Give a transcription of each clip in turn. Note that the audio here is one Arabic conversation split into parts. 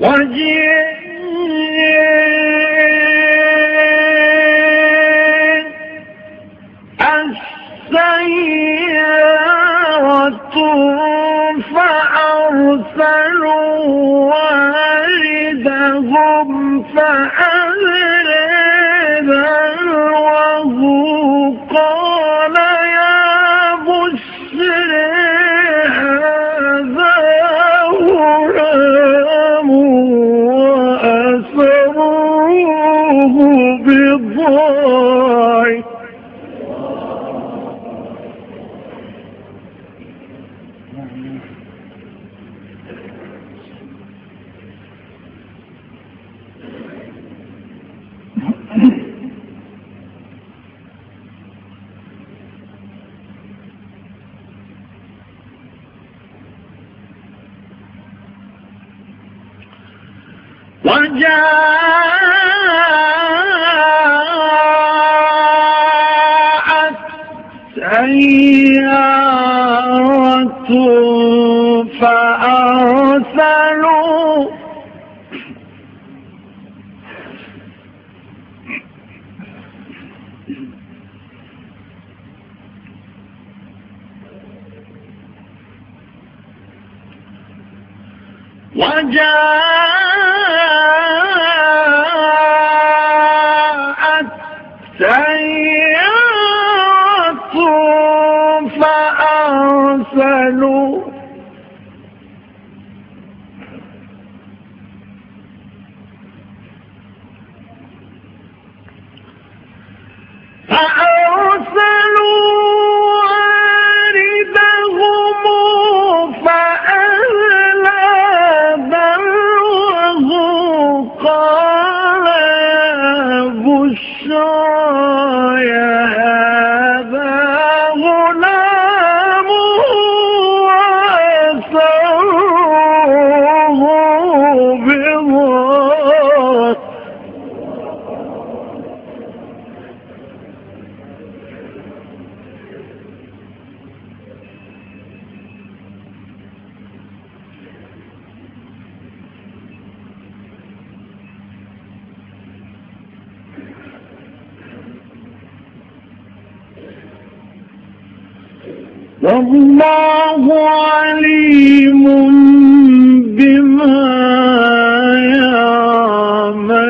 وجاء السيارة فأرسلوا والدهم فأرسلوا وجاءت سيارة فأرسلوا وجاءت سيارة فأرسلوا فأرسلوا واردهم فأهلى دلوه قال يا بشرى والله عليم بما يعملون.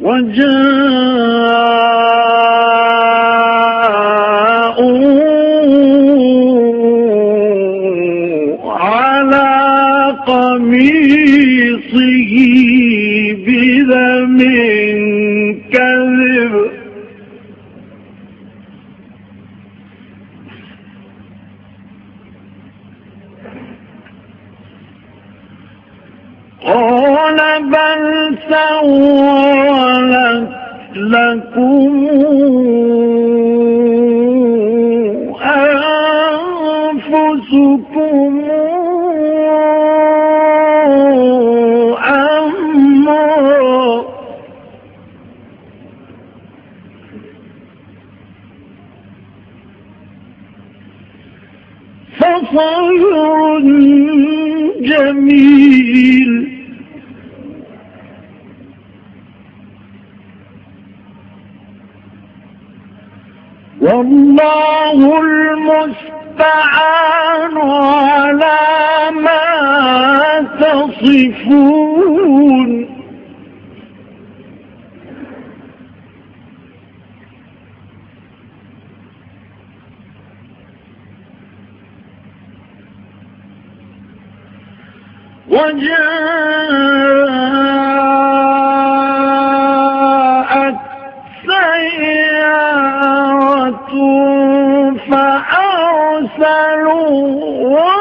وجاءوا قال بل سولت لكم أنفسكم أمرا. فصبر جميل. والله المستعان على ما تصفون. وجاءت فأرسلوا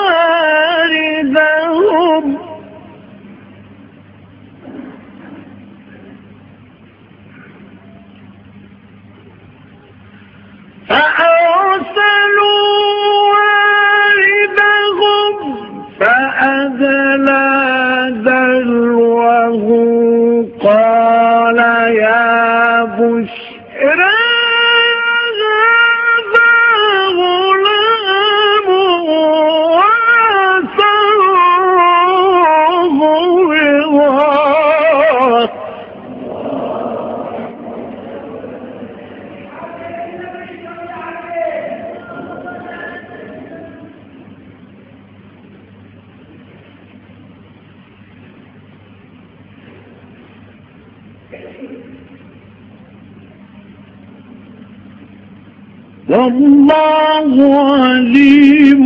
والله عليم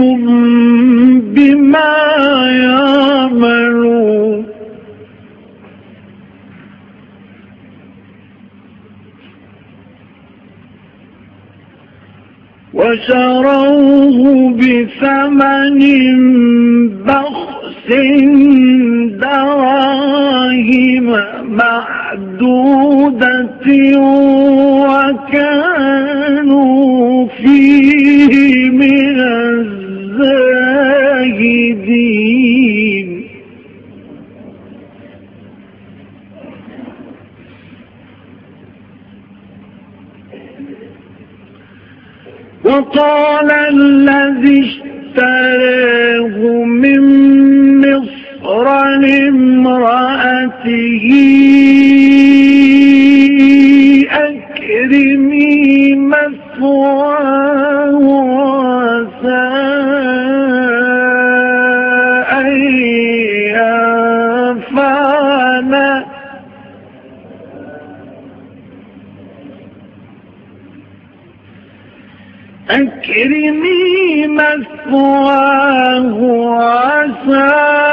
بما يعملون. وشروه بثمن بخس وكانوا فيه من الزاهدين. وقال الذي اشتراه من مصر لامرأته أكرمي مثواه وعسى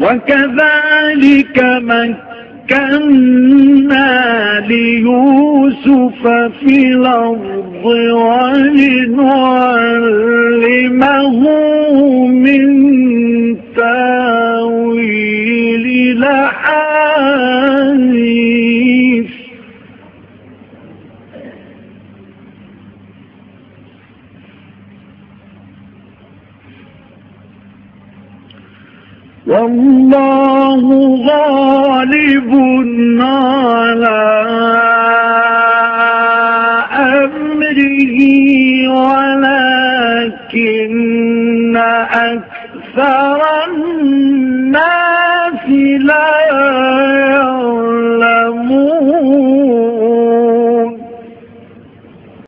وكذلك مكنا ليوسف في الأرض ولنعلمه والله غالب على أمره ولكن أكثر